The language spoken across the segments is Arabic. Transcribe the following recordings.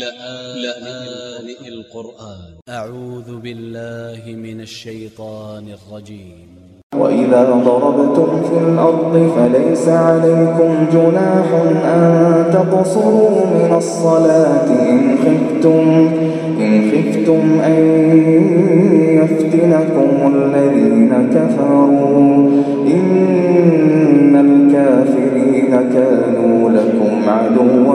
لآن القرآن. أ ع و ذ ب ا ل ل ه من ا ل ش ي ط ا ن ا ل ج ي م وإذا ضربتم في الأرض فليس عليكم جناح أن تقصروا من الصلاة إن خفتم, إن خفتم أن يفتنكم الذين كفروا. إن الكافرين كانوا لكم عدوا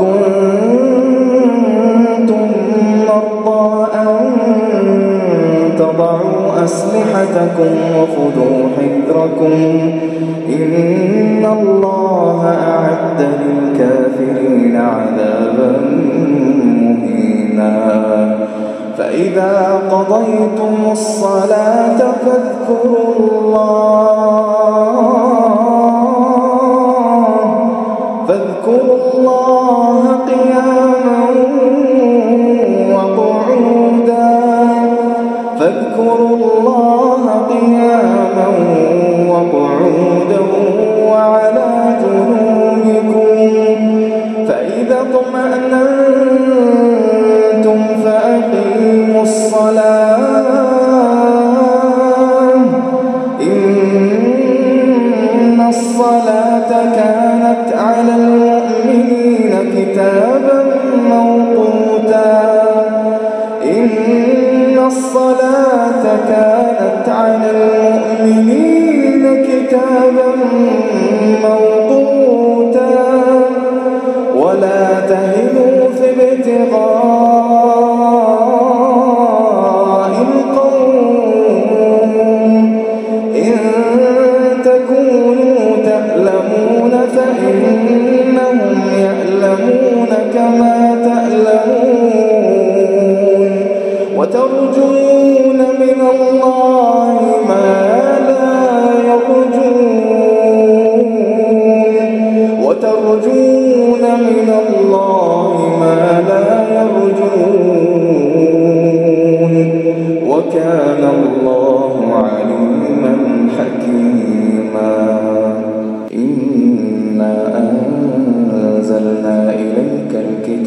كنتم مرضى أن تضعوا أسلحتكم وخذوا حذركم. إن الله أعد للكافرين عذابا مهينا. فإذا قضيتم الصلاة فاذكروا الصلاة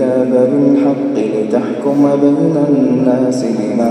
الكتاب بالحق لتحكم بين الناس بما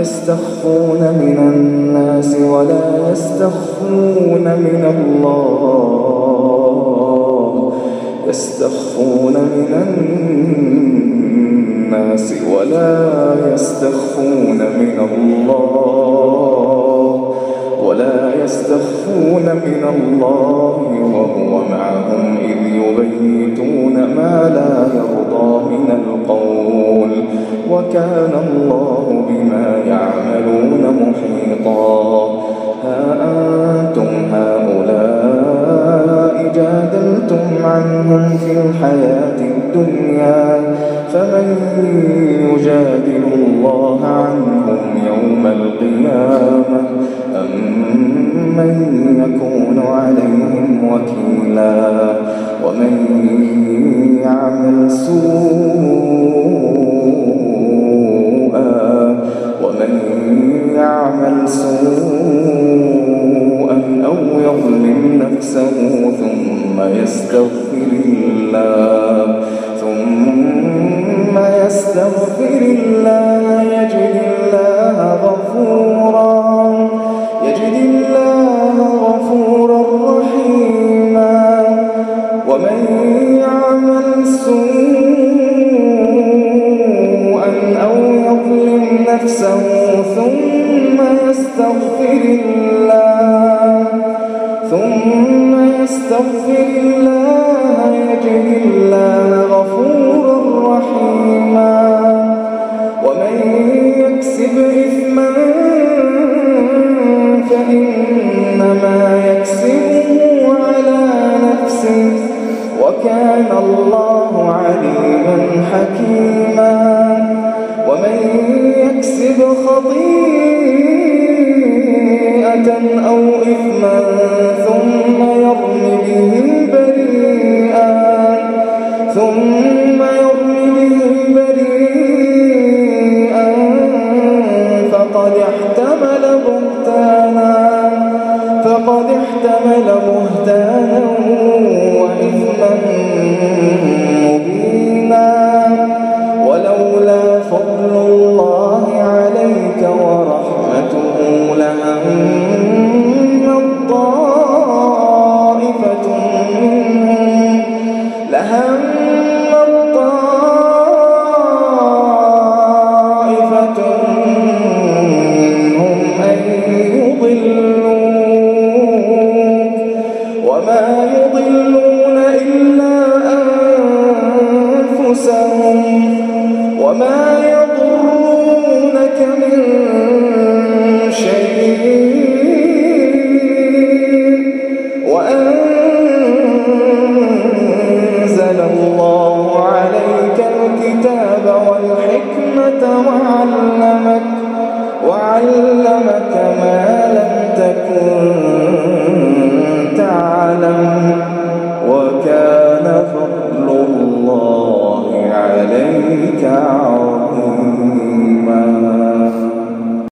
يستخفون من الناس ولا يستخفون من الله. يستخفون من الناس ولا يستخفون من الله. ولا يستخفون من الله وهو معهم إذ يبيتون من القول. وكان الله بما يعملون محيطا. ها أنتم هؤلاء جادلتم عنهم في الحياة الدنيا فمن يجادل الله عنهم يوم القيامة؟ أم من يكون عليهم وكيلا ومن يعمل سوءا ومن يعمل سوءا أو يظلم نفسه ثم يستغفر الله ثم يستغفر الله وكان الله عليما حكيما. ومن يكسب خطيئة أو إثما ثم يرم به بريئا. ثم يرم به بريئا. فقد احتمل بهتانا. فقد احتمل بهتانا. وإثما